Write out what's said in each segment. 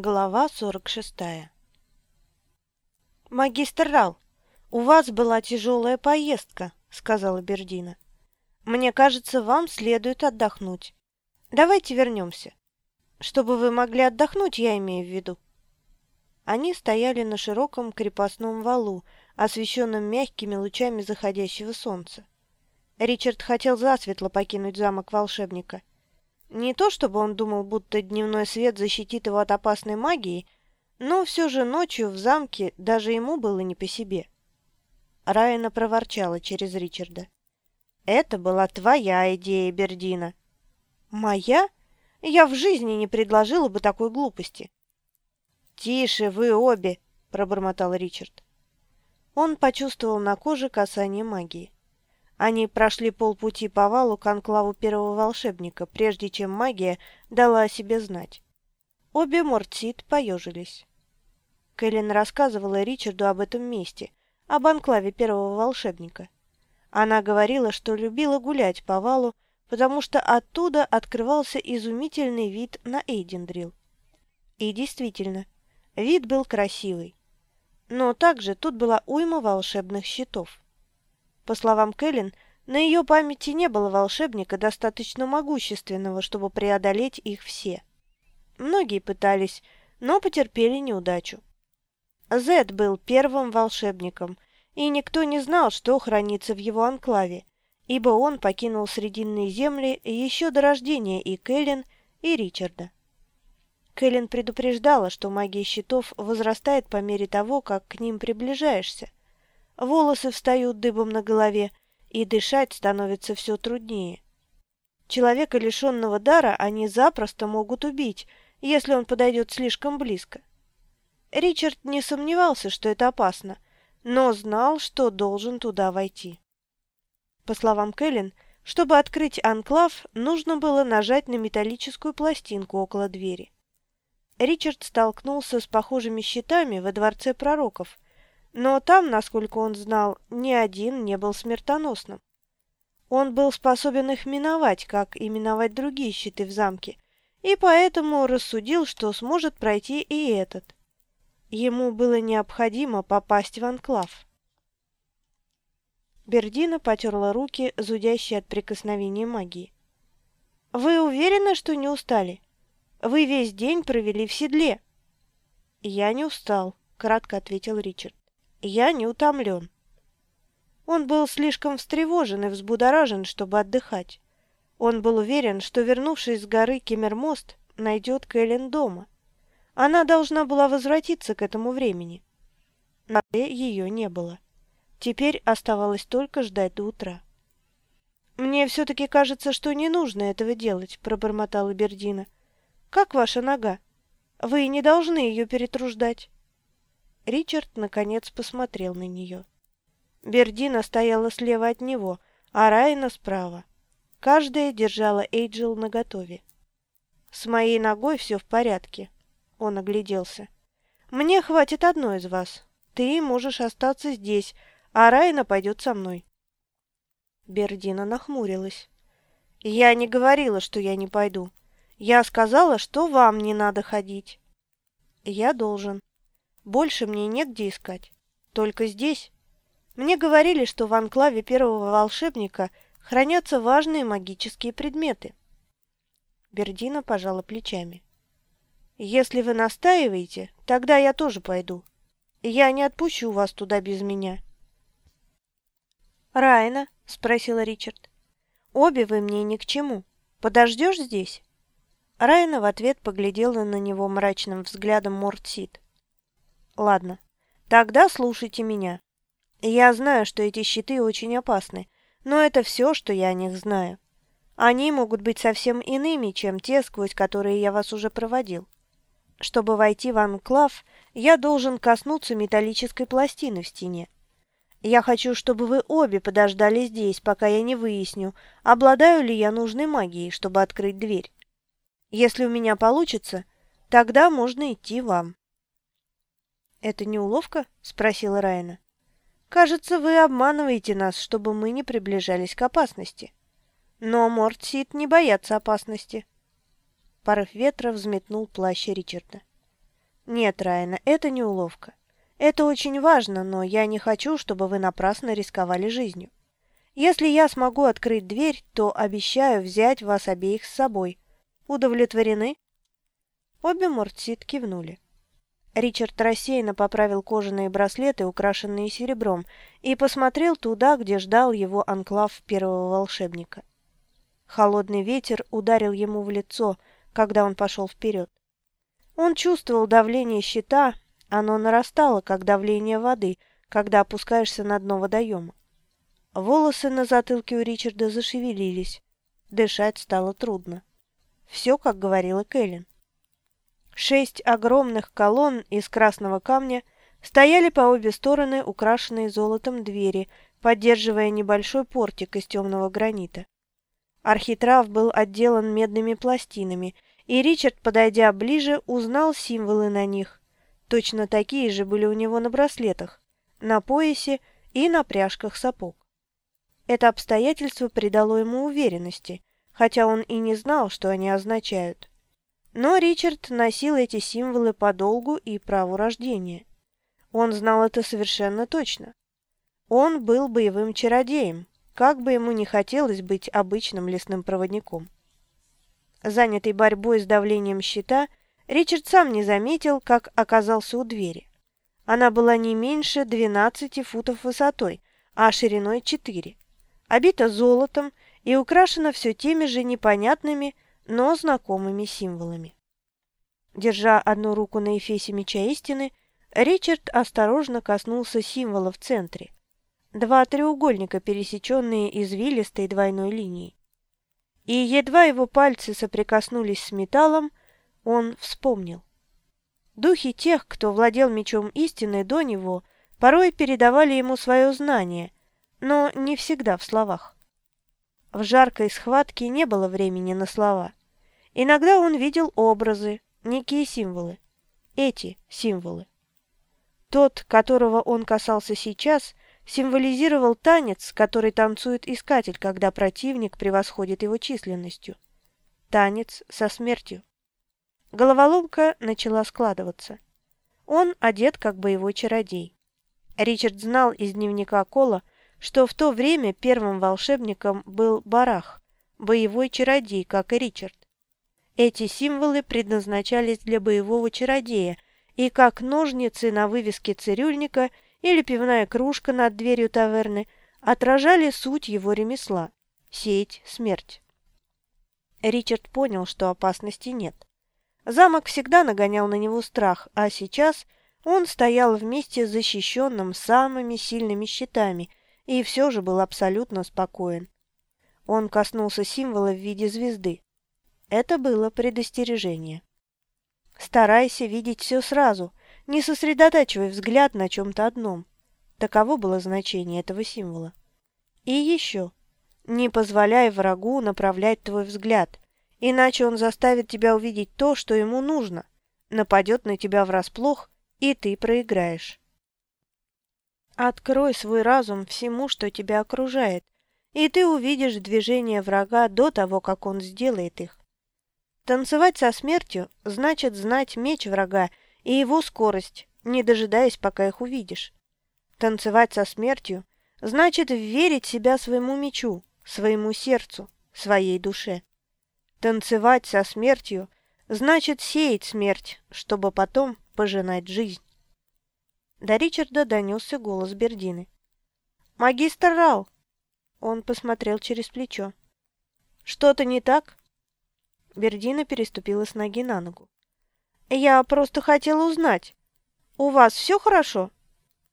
Глава 46 «Магистр Рал, у вас была тяжелая поездка», — сказала Бердина. «Мне кажется, вам следует отдохнуть. Давайте вернемся. Чтобы вы могли отдохнуть, я имею в виду». Они стояли на широком крепостном валу, освещенном мягкими лучами заходящего солнца. Ричард хотел засветло покинуть замок волшебника, не то чтобы он думал, будто дневной свет защитит его от опасной магии, но все же ночью в замке даже ему было не по себе. Райана проворчала через Ричарда. «Это была твоя идея, Бердина». «Моя? Я в жизни не предложила бы такой глупости». «Тише, вы обе!» – пробормотал Ричард. Он почувствовал на коже касание магии. Они прошли полпути по валу к анклаву первого волшебника, прежде чем магия дала о себе знать. Обе Мортсит поежились. Кэлен рассказывала Ричарду об этом месте, об анклаве первого волшебника. Она говорила, что любила гулять по валу, потому что оттуда открывался изумительный вид на Эйдендрил. И действительно, вид был красивый. Но также тут была уйма волшебных щитов. По словам Кэлен, на ее памяти не было волшебника достаточно могущественного, чтобы преодолеть их все. Многие пытались, но потерпели неудачу. Зед был первым волшебником, и никто не знал, что хранится в его анклаве, ибо он покинул Срединные земли еще до рождения и Кэлен, и Ричарда. Кэлен предупреждала, что магия щитов возрастает по мере того, как к ним приближаешься, волосы встают дыбом на голове, и дышать становится все труднее. Человека, лишенного дара, они запросто могут убить, если он подойдет слишком близко. Ричард не сомневался, что это опасно, но знал, что должен туда войти. По словам Кэлен, чтобы открыть анклав, нужно было нажать на металлическую пластинку около двери. Ричард столкнулся с похожими щитами во Дворце Пророков – но там, насколько он знал, ни один не был смертоносным. Он был способен их миновать, как и миновать другие щиты в замке, и поэтому рассудил, что сможет пройти и этот. Ему было необходимо попасть в анклав. Бердина потерла руки, зудящие от прикосновения магии. «Вы уверены, что не устали? Вы весь день провели в седле». «Я не устал», — кратко ответил Ричард. Я не утомлен. Он был слишком встревожен и взбудоражен, чтобы отдыхать. Он был уверен, что, вернувшись с горы Кемермост, найдет Кэлен дома. Она должна была возвратиться к этому времени. Но ее не было. Теперь оставалось только ждать до утра. «Мне все-таки кажется, что не нужно этого делать», — пробормотала Бердина. «Как ваша нога? Вы не должны ее перетруждать». Ричард, наконец, посмотрел на нее. Бердина стояла слева от него, а Райна справа. Каждая держала Эйджел наготове. «С моей ногой все в порядке», — он огляделся. «Мне хватит одной из вас. Ты можешь остаться здесь, а Райна пойдет со мной». Бердина нахмурилась. «Я не говорила, что я не пойду. Я сказала, что вам не надо ходить». «Я должен. Больше мне негде искать. Только здесь. Мне говорили, что в анклаве первого волшебника хранятся важные магические предметы. Бердина пожала плечами. «Если вы настаиваете, тогда я тоже пойду. Я не отпущу вас туда без меня». «Райна?» — спросила Ричард. «Обе вы мне ни к чему. Подождешь здесь?» Райна в ответ поглядела на него мрачным взглядом Мортсид. Ладно, тогда слушайте меня. Я знаю, что эти щиты очень опасны, но это все, что я о них знаю. Они могут быть совсем иными, чем те, сквозь которые я вас уже проводил. Чтобы войти в анклав, я должен коснуться металлической пластины в стене. Я хочу, чтобы вы обе подождали здесь, пока я не выясню, обладаю ли я нужной магией, чтобы открыть дверь. Если у меня получится, тогда можно идти вам. «Это не уловка?» – спросила Райна. «Кажется, вы обманываете нас, чтобы мы не приближались к опасности. Но Мортсит не боятся опасности». Порыв ветра взметнул плащ Ричарда. Нет, Райана, это не уловка. Это очень важно, но я не хочу, чтобы вы напрасно рисковали жизнью. Если я смогу открыть дверь, то обещаю взять вас обеих с собой. Удовлетворены?» Обе Мортсит кивнули. Ричард рассеянно поправил кожаные браслеты, украшенные серебром, и посмотрел туда, где ждал его анклав первого волшебника. Холодный ветер ударил ему в лицо, когда он пошел вперед. Он чувствовал давление щита, оно нарастало, как давление воды, когда опускаешься на дно водоема. Волосы на затылке у Ричарда зашевелились. Дышать стало трудно. Все, как говорила Кэлен. Шесть огромных колонн из красного камня стояли по обе стороны украшенные золотом двери, поддерживая небольшой портик из темного гранита. Архитрав был отделан медными пластинами, и Ричард, подойдя ближе, узнал символы на них. Точно такие же были у него на браслетах, на поясе и на пряжках сапог. Это обстоятельство придало ему уверенности, хотя он и не знал, что они означают. Но Ричард носил эти символы по долгу и праву рождения. Он знал это совершенно точно. Он был боевым чародеем, как бы ему не хотелось быть обычным лесным проводником. Занятый борьбой с давлением щита, Ричард сам не заметил, как оказался у двери. Она была не меньше 12 футов высотой, а шириной 4, обита золотом и украшена все теми же непонятными, но знакомыми символами. Держа одну руку на эфесе меча истины, Ричард осторожно коснулся символа в центре. Два треугольника, пересеченные извилистой двойной линией. И едва его пальцы соприкоснулись с металлом, он вспомнил. Духи тех, кто владел мечом истины до него, порой передавали ему свое знание, но не всегда в словах. В жаркой схватке не было времени на слова. Иногда он видел образы, некие символы. Эти символы. Тот, которого он касался сейчас, символизировал танец, который танцует искатель, когда противник превосходит его численностью. Танец со смертью. Головоломка начала складываться. Он одет как боевой чародей. Ричард знал из дневника Кола, что в то время первым волшебником был Барах, боевой чародей, как и Ричард. Эти символы предназначались для боевого чародея, и как ножницы на вывеске цирюльника или пивная кружка над дверью таверны отражали суть его ремесла – сеять смерть. Ричард понял, что опасности нет. Замок всегда нагонял на него страх, а сейчас он стоял вместе с защищенным самыми сильными щитами и все же был абсолютно спокоен. Он коснулся символа в виде звезды. Это было предостережение. Старайся видеть все сразу, не сосредотачивай взгляд на чем-то одном. Таково было значение этого символа. И еще. Не позволяй врагу направлять твой взгляд, иначе он заставит тебя увидеть то, что ему нужно, нападет на тебя врасплох, и ты проиграешь. Открой свой разум всему, что тебя окружает, и ты увидишь движение врага до того, как он сделает их. Танцевать со смертью значит знать меч врага и его скорость, не дожидаясь, пока их увидишь. Танцевать со смертью значит верить себя своему мечу, своему сердцу, своей душе. Танцевать со смертью значит сеять смерть, чтобы потом пожинать жизнь. До Ричарда донесся голос Бердины. «Магистр Рау!» Он посмотрел через плечо. «Что-то не так?» Бердина переступила с ноги на ногу. «Я просто хотела узнать. У вас все хорошо?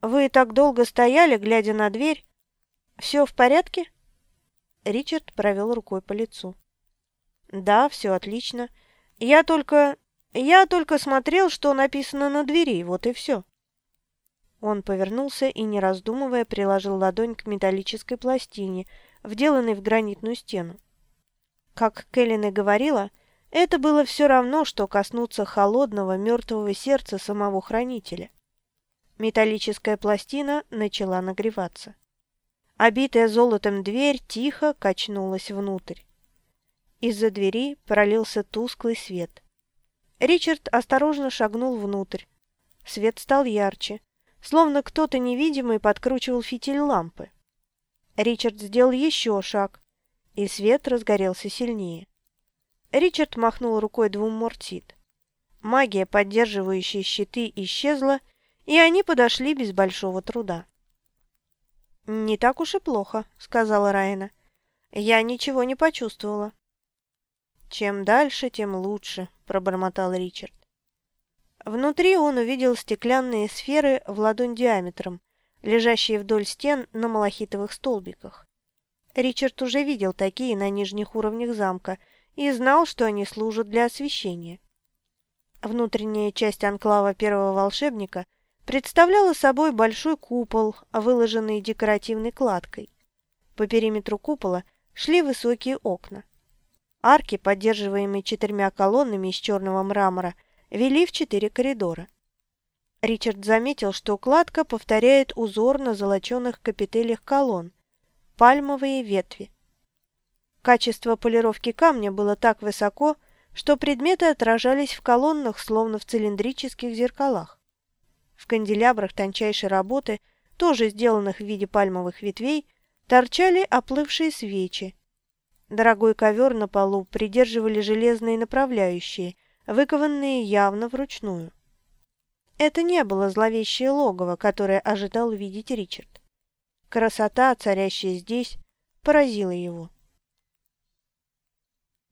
Вы так долго стояли, глядя на дверь. Все в порядке?» Ричард провел рукой по лицу. «Да, все отлично. Я только... Я только смотрел, что написано на двери, вот и все». Он повернулся и, не раздумывая, приложил ладонь к металлической пластине, вделанной в гранитную стену. Как Келлин и говорила, это было все равно, что коснуться холодного мертвого сердца самого хранителя. Металлическая пластина начала нагреваться. Обитая золотом дверь тихо качнулась внутрь. Из-за двери пролился тусклый свет. Ричард осторожно шагнул внутрь, Свет стал ярче, словно кто-то невидимый подкручивал фитиль лампы. Ричард сделал еще шаг, и свет разгорелся сильнее. Ричард махнул рукой двум мортит. Магия, поддерживающая щиты, исчезла, и они подошли без большого труда. «Не так уж и плохо», — сказала Райна. «Я ничего не почувствовала». «Чем дальше, тем лучше», — пробормотал Ричард. Внутри он увидел стеклянные сферы в ладонь диаметром, лежащие вдоль стен на малахитовых столбиках. Ричард уже видел такие на нижних уровнях замка и знал, что они служат для освещения. Внутренняя часть анклава первого волшебника представляла собой большой купол, выложенный декоративной кладкой. По периметру купола шли высокие окна. Арки, поддерживаемые четырьмя колоннами из черного мрамора, вели в четыре коридора. Ричард заметил, что кладка повторяет узор на золоченых капителях колонн, пальмовые ветви. Качество полировки камня было так высоко, что предметы отражались в колоннах, словно в цилиндрических зеркалах. В канделябрах тончайшей работы, тоже сделанных в виде пальмовых ветвей, торчали оплывшие свечи. Дорогой ковер на полу придерживали железные направляющие, выкованные явно вручную. Это не было зловещее логово, которое ожидал увидеть Ричард. Красота, царящая здесь, поразила его.